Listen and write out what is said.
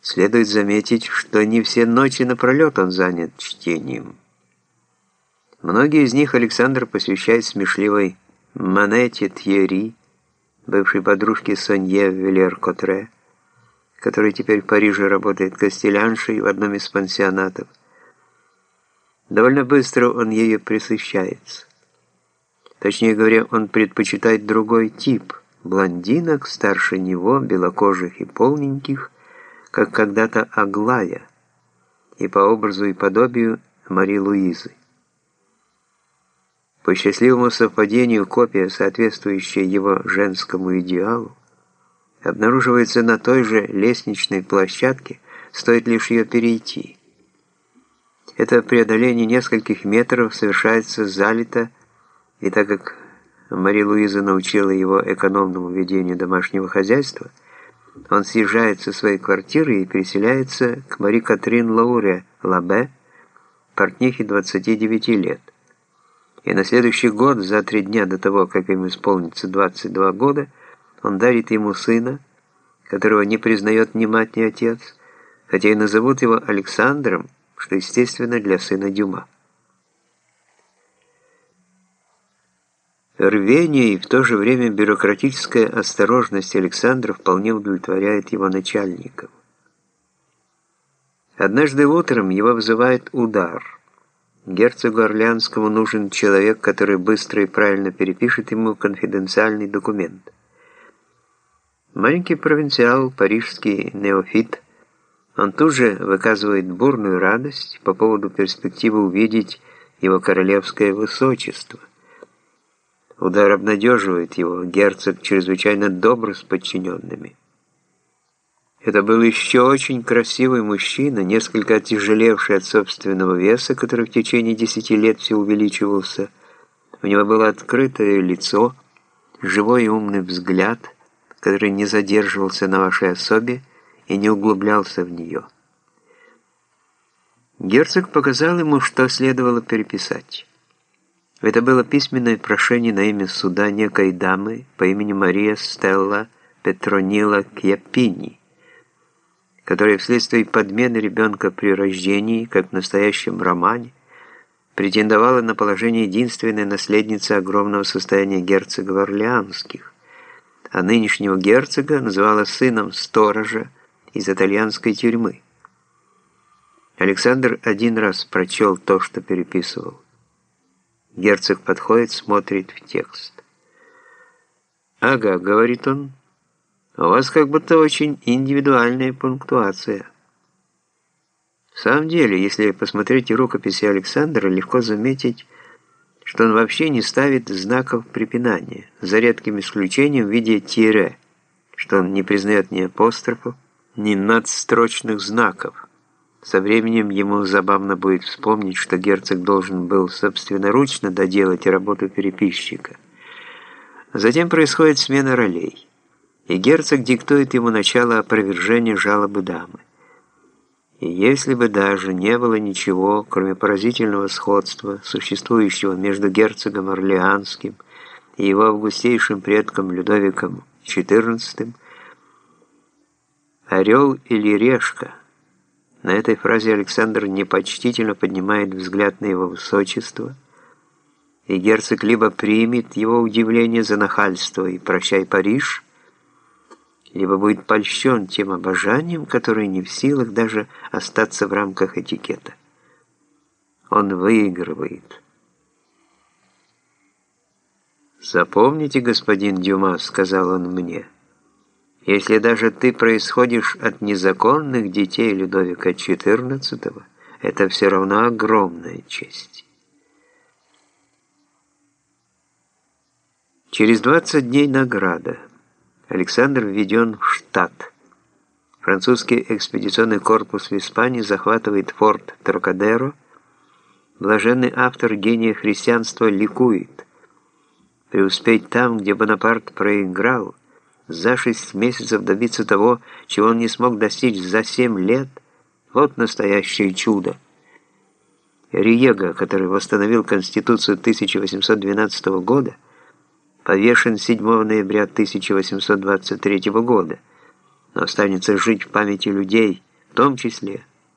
Следует заметить, что не все ночи напролет он занят чтением. Многие из них Александр посвящает смешливой Манете Тьерри, бывшей подружке Сонье Велер-Котре, которая теперь в Париже работает костеляншей в одном из пансионатов. Довольно быстро он ею присыщается. Точнее говоря, он предпочитает другой тип – блондинок старше него, белокожих и полненьких, как когда-то Аглая, и по образу и подобию Мари Луизы. По счастливому совпадению копия, соответствующая его женскому идеалу, обнаруживается на той же лестничной площадке, стоит лишь ее перейти. Это преодоление нескольких метров совершается залито, и так как Мари Луиза научила его экономному ведению домашнего хозяйства, он съезжает со своей квартиры и переселяется к Мари Катрин Лауре Лабе, портнихе 29 лет. И на следующий год, за три дня до того, как им исполнится 22 года, он дарит ему сына, которого не признает ни мать, ни отец, хотя и назовут его Александром, что естественно для сына Дюма. Рвение и в то же время бюрократическая осторожность Александра вполне удовлетворяет его начальников. Однажды утром его вызывает удар – Герцогу Орлеанскому нужен человек, который быстро и правильно перепишет ему конфиденциальный документ. Маленький провинциал, парижский неофит, он тут же выказывает бурную радость по поводу перспективы увидеть его королевское высочество. Удар обнадеживает его, герцог чрезвычайно добр с подчиненными. Это был еще очень красивый мужчина, несколько оттяжелевший от собственного веса, который в течение десяти лет все увеличивался. У него было открытое лицо, живой и умный взгляд, который не задерживался на вашей особе и не углублялся в нее. Герцог показал ему, что следовало переписать. Это было письменное прошение на имя суда некой дамы по имени Мария Стелла Петронила Кьяпини которая вследствие подмены ребенка при рождении, как в настоящем романе, претендовала на положение единственной наследницы огромного состояния герцогов Орлеанских, а нынешнего герцога называла сыном сторожа из итальянской тюрьмы. Александр один раз прочел то, что переписывал. Герцог подходит, смотрит в текст. «Ага», — говорит он, — у вас как будто очень индивидуальная пунктуация. В самом деле, если посмотреть рукописи Александра, легко заметить, что он вообще не ставит знаков препинания, за редким исключением в виде тире, что он не признает ни апострофов, ни надстрочных знаков. Со временем ему забавно будет вспомнить, что герцог должен был собственноручно доделать работу переписчика. Затем происходит смена ролей и герцог диктует ему начало опровержения жалобы дамы. И если бы даже не было ничего, кроме поразительного сходства, существующего между герцогом Орлеанским и его августейшим предком Людовиком XIV, «Орел или решка» На этой фразе Александр непочтительно поднимает взгляд на его высочество, и герцог либо примет его удивление за нахальство и «прощай, Париж», либо будет польщен тем обожанием, которое не в силах даже остаться в рамках этикета. Он выигрывает. «Запомните, господин Дюма», — сказал он мне, «если даже ты происходишь от незаконных детей Людовика XIV, это все равно огромная честь». Через 20 дней награда — Александр введен в штат. Французский экспедиционный корпус в Испании захватывает форт Трокадеро. Блаженный автор гения христианства ликует. Преуспеть там, где Бонапарт проиграл, за шесть месяцев добиться того, чего он не смог достичь за семь лет, вот настоящее чудо. Риего, который восстановил Конституцию 1812 года, повешен 7 ноября 1823 года, но останется жить в памяти людей – том числе